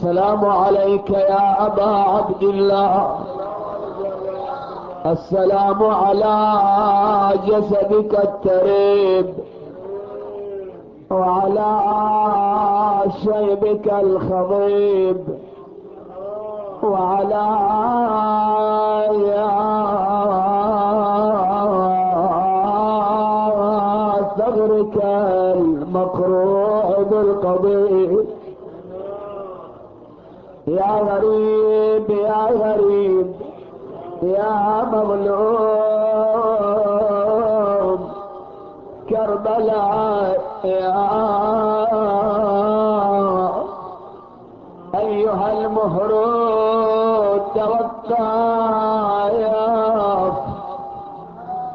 السلام عليك يا أبا عبد الله. السلام على جسدك التريب وعلى شيبك الخضيب وعلى ثغرك المقروع بالقضيب يا غريب يا غريب يا مظلوم. كربلاء يا أيها المهرود والطايف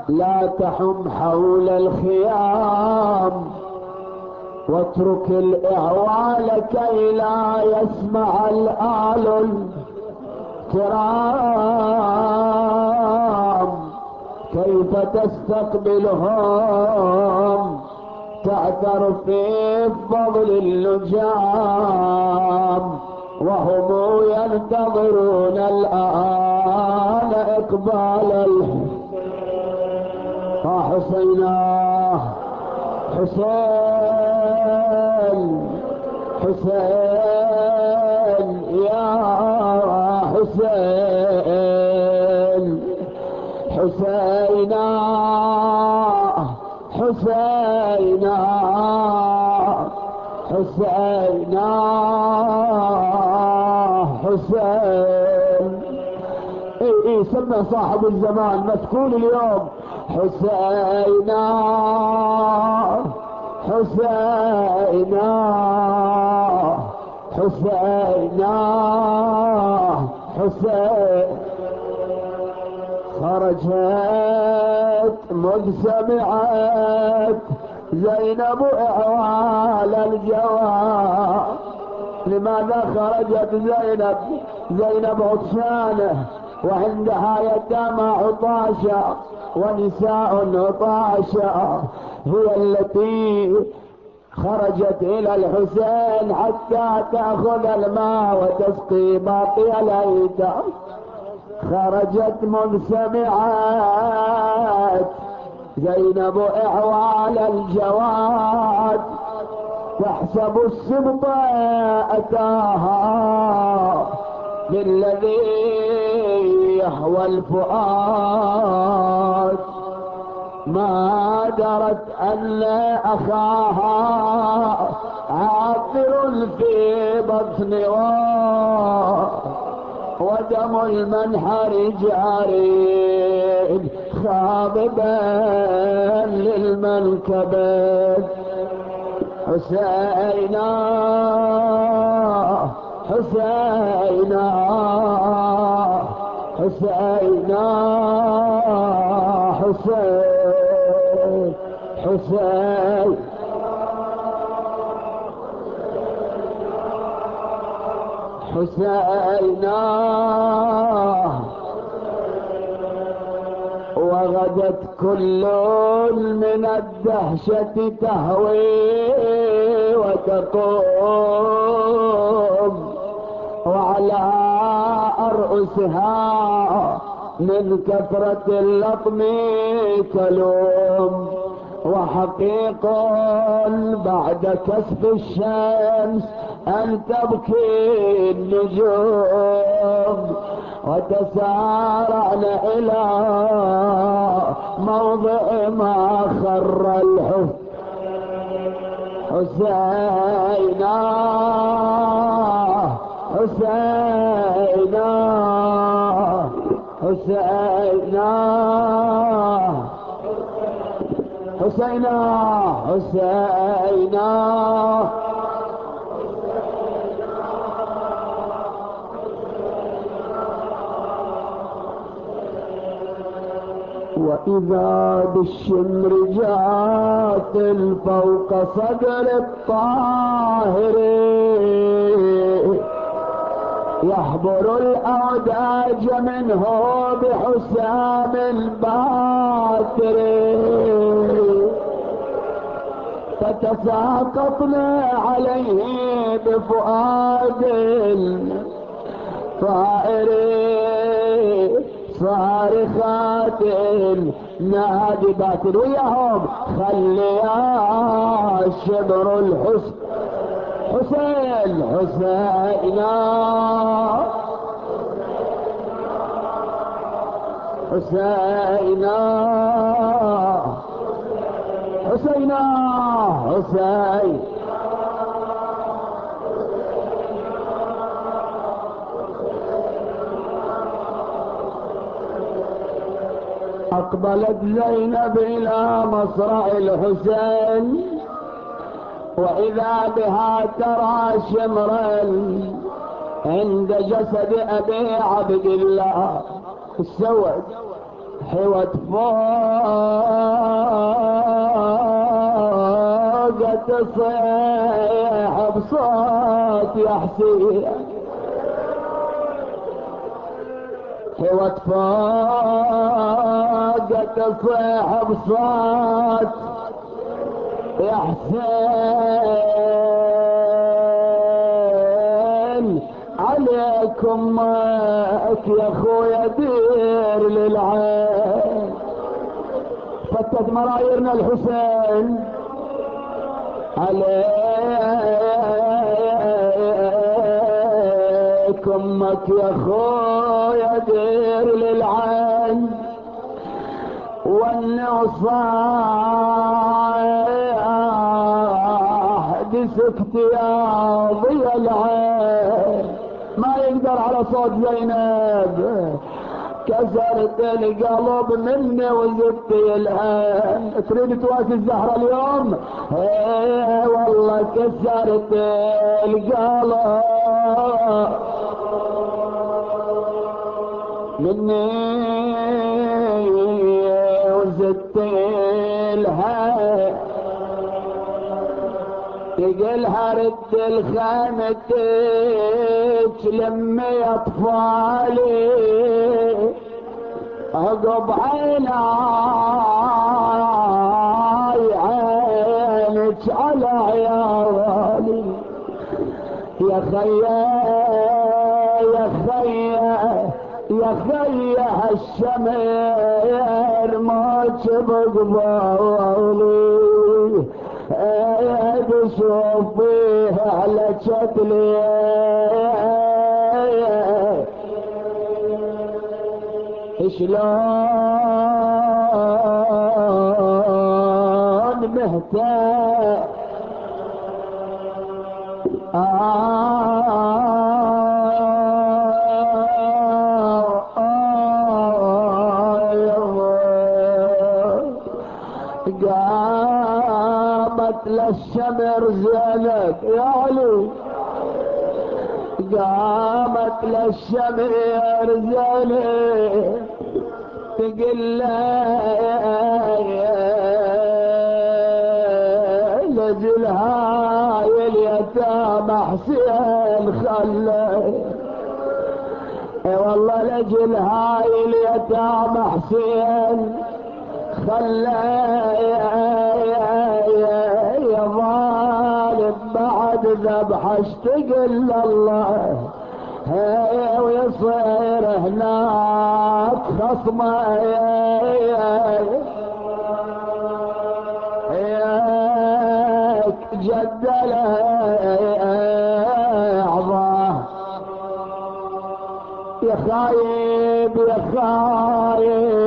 لا تحم حول الخيام. واترك الإعوال كي لا يسمع الآل الكرام. كيف تستقبلهم؟ تعثر في فضل اللجام وهم ينتظرون الآن إقبال حسينا. حسين حسين يا حسين حسينا حسينا حسينا حسين. اي اي سمى صاحب الزمان مسكون اليوم. حسينا حسينا حسينا حسين خرجت مذ سمعت زينب أعوال الجواب لماذا خرجت زينب؟ زينب عطشانة. وعندها يتامى عطاشا ونساء عطاشا هي التي خرجت إلى الحسين حتى تأخذ الماء وتسقي باقي الأيتام. خرجت منسمعات زينب إعوال الجواد تحسب السبط أتاها للذي يهوى الفؤاد ما درت أن أخاها عاطر في بطن ودم المنحر جاري خاضبا للمنكبات حسينا حسينا. حسينا حسين حسين. حسينا وغدت كل من الدهشة تهوي وتقوم. وعلى أرؤسها من كثرة اللطم تلوم وحقيق بعد كسف الشمس أن تبكي النجوم وتسارعن إلى موضع ما خر الحسن حسينا حسينا. حسينا. حسينا. حسينا. وإذا بالشمر جات فوق صدر الطاهر. يحضر الأوداج منه بحسام الباكر فتساقطنا عليه بفؤاد طائري صارخات نادبات وياهم خلي يا شبر الحسن. حسينا حسينا حسين أقبلت زينب إلى مصرع الحسين. وإذا بها ترى شمرا عند جسد أبي عبد الله. السود حوت فوق تصيح بصوت يحسين. حوت فوق تصيح بصوت حسين عليكم ماك يا خويا دير للعين. فتت مرايرنا الحسين. عليكم ماك يا خويا دير للعين. والنصاح سكت يا ضي العين ما يقدر على صوت زينب كسرت القلب مني وزدت الهان تريد تواسي الزهرة اليوم إيه والله كسرت القلب مني وزدت تقلها رد الخامتك لمي أطفالي. أقب عيناي عينك على عيالي. يا خيا يا خيا يا خيا هالشمر موت بقبالي فيها على شكلي شلون مهتم؟ قامت للشمر زينب يا علي. قامت للشمر زينب تقول لجل هاي اليتامى حسين خلي إي والله لجل هاي اليتامى حسين خلى. يا ظالم بعد ذبح اشتقل الله. ويصير هناك خصمة. جدل اعضاه يا خايب يا خايب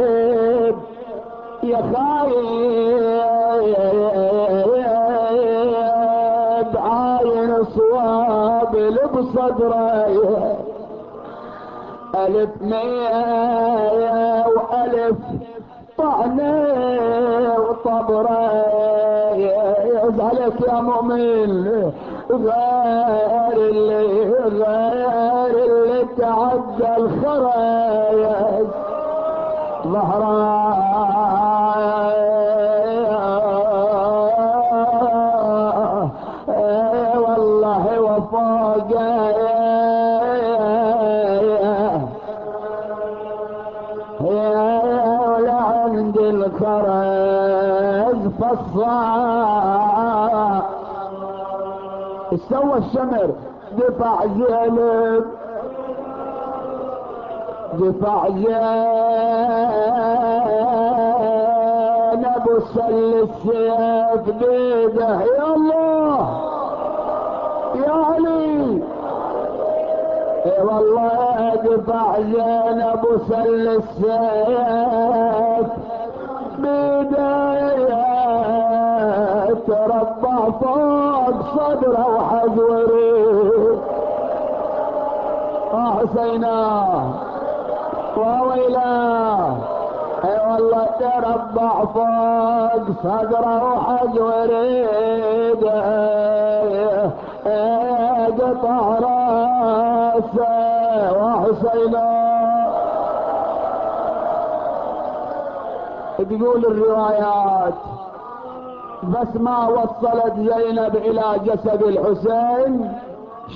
يا خايب. صواب بصدري ألف مية وألف طعنة وطبرة يزعلك يا مؤمن غير اللي غير اللي تعدى الخرايج ظهرا استوى الشمر. دفع زينب دفع زينب وسل السيف. بيده يا الله. يا علي. إي والله دفع زينب وسل السيف. بيده تربع فوق صدره وحزوري حسينا. وويلا أي والله تربع فوق صدره وحزوري قطع راسه. وحسينا تقول الروايات. بس ما وصلت زينب إلى جسد الحسين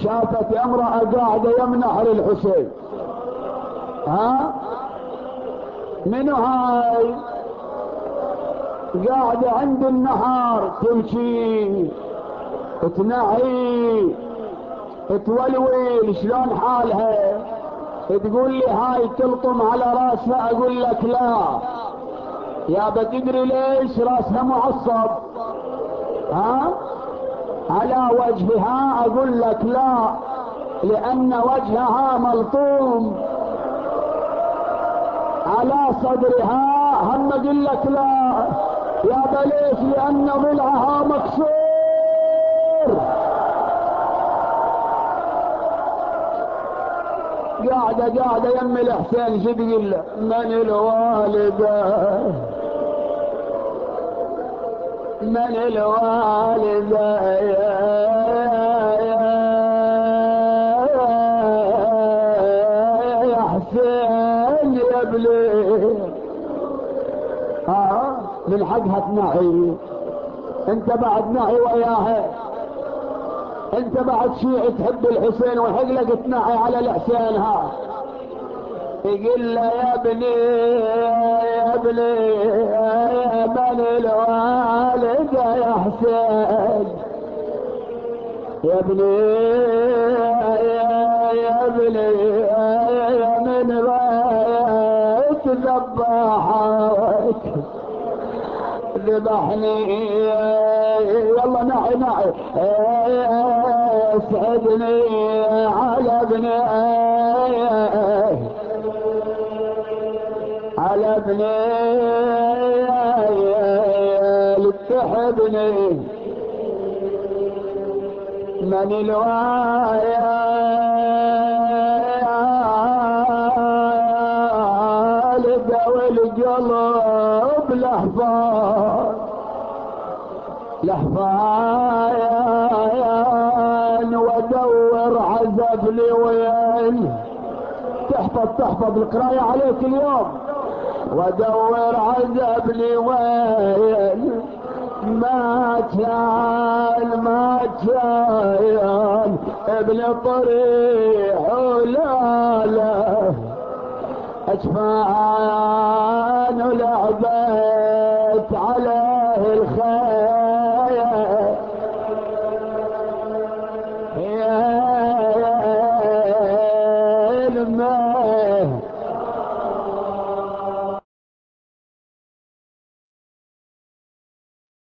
شافت أمرأة قاعدة يمنح للحسين. ها؟ منو هاي؟ قاعدة عند النهار تمشي تنعي تولول شلون حالها؟ تقول لي هاي تلطم على رأسها أقول لك لا. يا بتدري ليش راسها معصب؟ ها؟ على وجهها أقول لك لا لأن وجهها ملطوم. على صدرها هم أقول لك لا. يا بليش لأن ضلعها مكسور. قاعدة قاعدة يم الحسين شو تقول؟ من الوالدة. بلي آه من حقها تنعي انت بعد نعي وياها. انت بعد شيعي تحب الحسين وحق لك تنعي على الحسين ها. يقول له يا ابني يا ابني يا بني الوالد يا حسين. يا ابني يا ابني يا من بيت ذبحك ذبحني يلا نعي نعي اسعدني على ابني. على ابني لتحبني. من الوالد والقلب لحظان لحظان ودور عزف لي وين. تحفظ تحفظ القراية عليك اليوم. ودور عزب لي وين ما كان ما كان ابن طريح ولا لا. اجفان ولعبه